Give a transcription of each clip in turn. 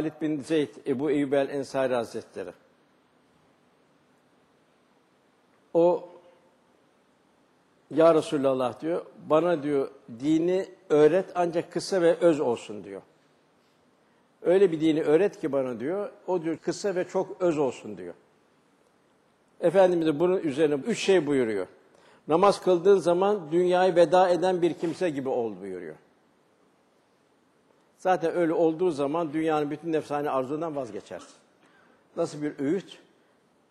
Halid bin Zeyd, Ebu Eyyub el-Ensari Hazretleri. O ya Resulallah diyor, bana diyor dini öğret ancak kısa ve öz olsun diyor. Öyle bir dini öğret ki bana diyor, o diyor kısa ve çok öz olsun diyor. Efendimiz de bunun üzerine üç şey buyuruyor. Namaz kıldığın zaman dünyayı veda eden bir kimse gibi ol buyuruyor. Zaten öyle olduğu zaman dünyanın bütün nefsani arzundan vazgeçersin. Nasıl bir öğüt?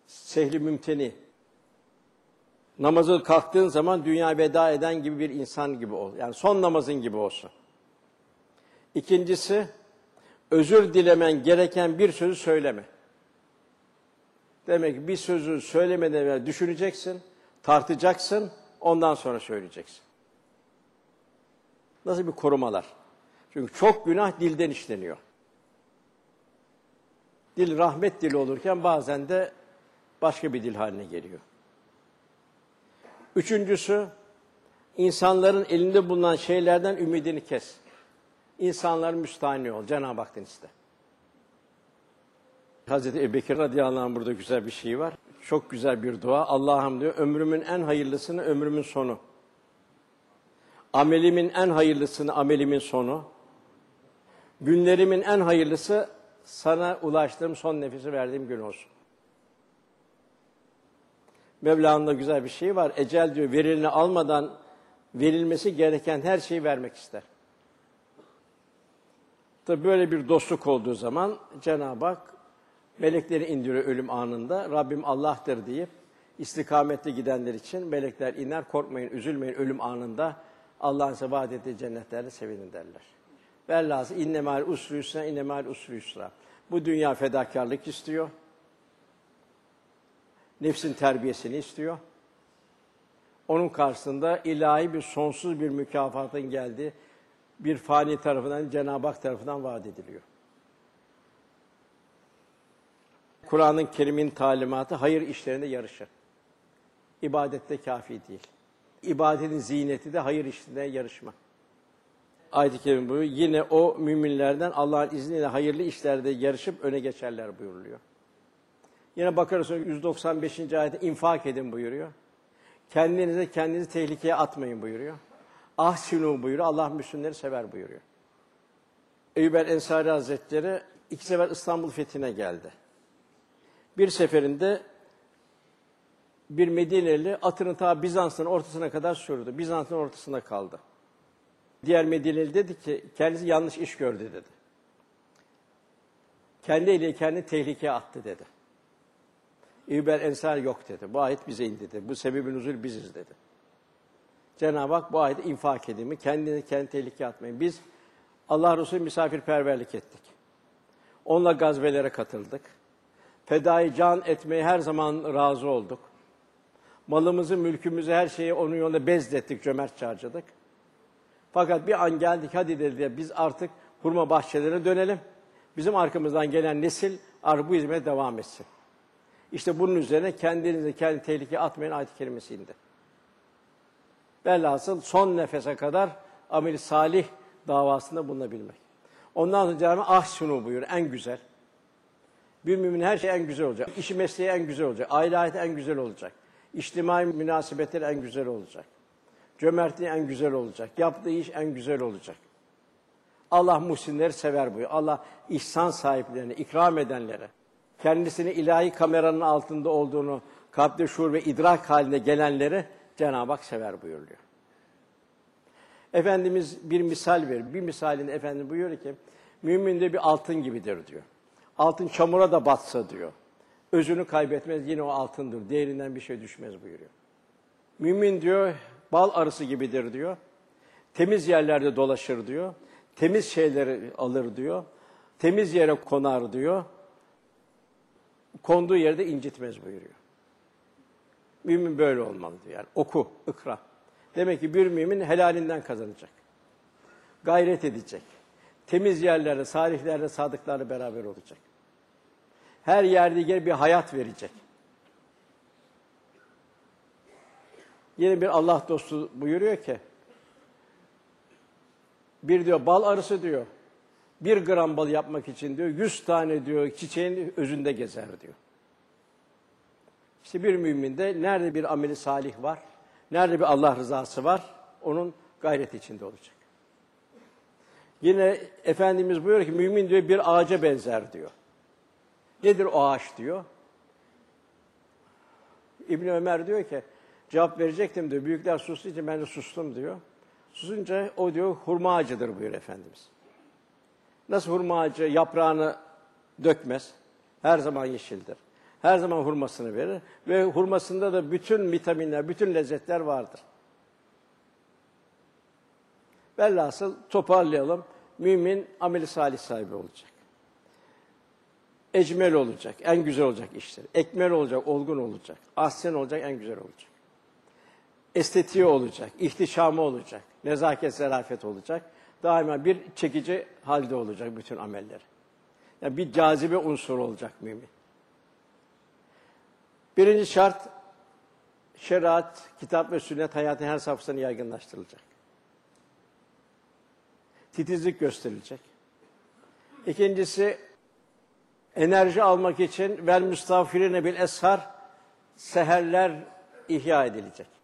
Sehli mümteni. Namazı kalktığın zaman dünya veda eden gibi bir insan gibi ol. Yani son namazın gibi olsun. İkincisi, özür dilemen gereken bir sözü söyleme. Demek ki bir sözü söylemeden evvel düşüneceksin, tartacaksın, ondan sonra söyleyeceksin. Nasıl bir korumalar? Çünkü çok günah dilden işleniyor. Dil rahmet dili olurken bazen de başka bir dil haline geliyor. Üçüncüsü, insanların elinde bulunan şeylerden ümidini kes. İnsanların müstahni ol, Cenab-ı Hak'tan iste. Hazreti Ebubekir radıyallahu anh burada güzel bir şey var. Çok güzel bir dua. Allah'ım diyor, ömrümün en hayırlısını ömrümün sonu. Amelimin en hayırlısını amelimin sonu. Günlerimin en hayırlısı sana ulaştığım son nefesi verdiğim gün olsun. Mevla'nın da güzel bir şeyi var. Ecel diyor verilini almadan verilmesi gereken her şeyi vermek ister. Tabi böyle bir dostluk olduğu zaman Cenab-ı Hak melekleri indiriyor ölüm anında. Rabbim Allah'tır deyip istikametli gidenler için melekler iner. Korkmayın, üzülmeyin ölüm anında. Allah'ın size vaat ettiği cennetlerde sevinin derler. Velhâsıl innemâl usrü yusra, innemâl usrü yusra. Bu dünya fedakarlık istiyor. Nefsin terbiyesini istiyor. Onun karşısında ilahi bir sonsuz bir mükafatın geldiği bir fani tarafından, Cenab-ı Hak tarafından vaat ediliyor. Kur'an-ı Kerim'in talimatı hayır işlerinde yarışır. İbadette kafi değil. İbadetin ziyneti de hayır işlerinde yarışma. Ayet-i Kerim buyuruyor. Yine o müminlerden Allah'ın izniyle hayırlı işlerde yarışıp öne geçerler buyuruluyor. Yine Bakara Suresi 195. ayette infak edin buyuruyor. Kendinize kendinizi tehlikeye atmayın buyuruyor. Ahsinu buyuruyor. Allah Müslümanları sever buyuruyor. Eyyub el Ensari Hazretleri iki sefer İstanbul fethine geldi. Bir seferinde bir Medineli atını ta Bizans'ın ortasına kadar sürdü. Bizans'ın ortasında kaldı. Diğer Medineli dedi ki kendisi yanlış iş gördü dedi. Kendi eliyle kendi tehlikeye attı dedi. İbel Ensar yok dedi. Bu ayet bize indi dedi. Bu sebebin nuzul biziz dedi. Cenab-ı Hak bu ayeti infak edimi, kendini kendi tehlikeye atmayın. Biz Allah Resulü misafirperverlik ettik. Onunla gazvelere katıldık. Fedai can etmeye her zaman razı olduk. Malımızı, mülkümüzü, her şeyi onun yolunda bezdettik, cömertçe harcadık. Fakat bir an geldik, hadi dedi biz artık hurma bahçelerine dönelim. Bizim arkamızdan gelen nesil bu hizmete devam etsin. İşte bunun üzerine kendinizi kendi tehlikeye atmayın ayet-i kerimesi indi. Velhasıl son nefese kadar amel salih davasında bulunabilmek. Ondan sonra Cenab-ı ah şunu buyur en güzel. Bir mümin her şey en güzel olacak. İşi mesleği en güzel olacak. Aile hayatı en güzel olacak. İçtimai münasebetler en güzel olacak. Cömertliği en güzel olacak. Yaptığı iş en güzel olacak. Allah muhsinleri sever buyur. Allah ihsan sahiplerine, ikram edenlere, kendisini ilahi kameranın altında olduğunu kalpte şuur ve idrak halinde gelenleri Cenab-ı Hak sever buyuruyor. Efendimiz bir misal verir. Bir misalinde Efendimiz buyuruyor ki, mümin de bir altın gibidir diyor. Altın çamura da batsa diyor. Özünü kaybetmez yine o altındır. Değerinden bir şey düşmez buyuruyor. Mümin diyor bal arısı gibidir diyor. Temiz yerlerde dolaşır diyor. Temiz şeyleri alır diyor. Temiz yere konar diyor. Konduğu yerde incitmez buyuruyor. Mümin böyle olmalı diyor. Yani oku, ikra. Demek ki bir mümin helalinden kazanacak. Gayret edecek. Temiz yerlerde, salihlerle, sadıklarla beraber olacak. Her yerde bir hayat verecek. Yine bir Allah dostu buyuruyor ki, bir diyor bal arısı diyor, Bir gram bal yapmak için diyor, yüz tane diyor çiçeğin özünde gezer diyor. İşte bir müminde nerede bir ameli salih var, nerede bir Allah rızası var, onun gayret içinde olacak. Yine Efendimiz buyuruyor ki mümin diyor bir ağaca benzer diyor. Nedir o ağaç diyor. İbn Ömer diyor ki cevap verecektim diyor. Büyükler sustu için ben de sustum diyor. Susunca o diyor hurma ağacıdır buyuruyor Efendimiz. Nasıl hurma ağacı yaprağını dökmez? Her zaman yeşildir. Her zaman hurmasını verir ve hurmasında da bütün vitaminler, bütün lezzetler vardır. Velhasıl toparlayalım. Mümin ameli salih sahibi olacak. Ecmel olacak, en güzel olacak işleri. Ekmel olacak, olgun olacak. Ahsen olacak, en güzel olacak. Estetiği olacak, ihtişamı olacak. Nezaket, zarafet olacak. Daima bir çekici halde olacak bütün amelleri. Yani bir cazibe unsuru olacak mümin. Birinci şart, şeriat, kitap ve sünnet hayatın her safhasını yaygınlaştırılacak. Titizlik gösterilecek. İkincisi, enerji almak için vel müstafirine bil eshar seherler ihya edilecek.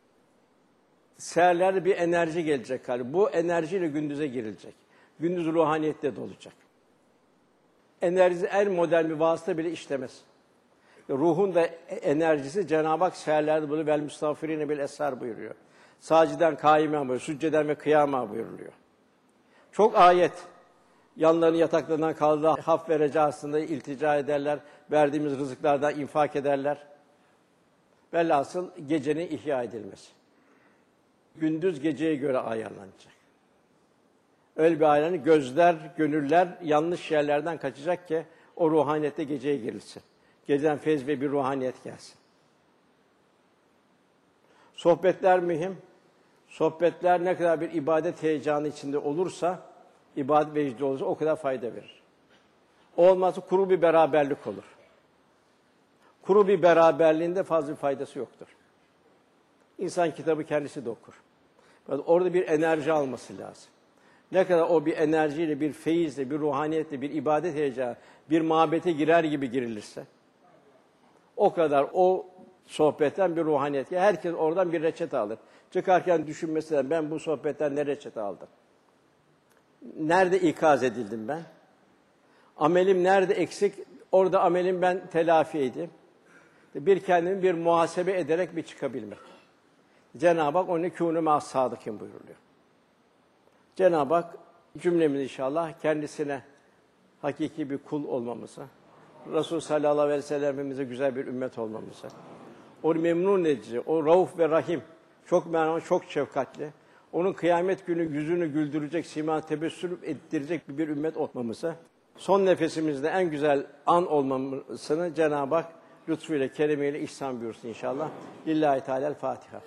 Seherlerde bir enerji gelecek hali. Bu enerjiyle gündüze girilecek. Gündüz ruhaniyette dolacak. Enerji en modern bir vasıta bile işlemez. Ruhun da enerjisi Cenab-ı Hak seherlerde bunu vel müstafirine bil eshar buyuruyor. Saciden kaime buyuruyor. Sücceden ve kıyama buyuruluyor. Çok ayet yanlarını yataklarından kaldı, haf ve recasında iltica ederler, verdiğimiz rızıklardan infak ederler. Velhasıl gecenin ihya edilmesi. Gündüz geceye göre ayarlanacak. Öyle bir ayarlanı gözler, gönüller yanlış yerlerden kaçacak ki o ruhaniyette geceye girilsin. Geceden feyz ve bir ruhaniyet gelsin. Sohbetler mühim. Sohbetler ne kadar bir ibadet heyecanı içinde olursa, ibadet vecdi olursa o kadar fayda verir. Olmazsa kuru bir beraberlik olur. Kuru bir beraberliğinde fazla bir faydası yoktur. İnsan kitabı kendisi de okur. Orada bir enerji alması lazım. Ne kadar o bir enerjiyle, bir feyizle, bir ruhaniyetle, bir ibadet heyecanı, bir mabete girer gibi girilirse, o kadar o sohbetten bir ruhaniyet. Herkes oradan bir reçete alır. Çıkarken düşünmesinden ben bu sohbetten ne reçete aldım? Nerede ikaz edildim ben? Amelim nerede eksik? Orada amelim ben telafi edeyim. Bir kendimi bir muhasebe ederek bir çıkabilmek. Cenab-ı Hak onu kûnü mâ buyuruluyor. Cenab-ı Hak cümlemiz inşallah kendisine hakiki bir kul olmamızı, Resul sallallahu aleyhi ve sellem'imize güzel bir ümmet olmamızı, o memnun edici, o rauf ve rahim, çok merhamet, çok şefkatli, onun kıyamet günü yüzünü güldürecek, sima tebessüm ettirecek bir ümmet olmamızı, son nefesimizde en güzel an olmamızını Cenab-ı Hak lütfuyla, keremiyle ihsan buyursun inşallah. Lillahi Teala Fatiha.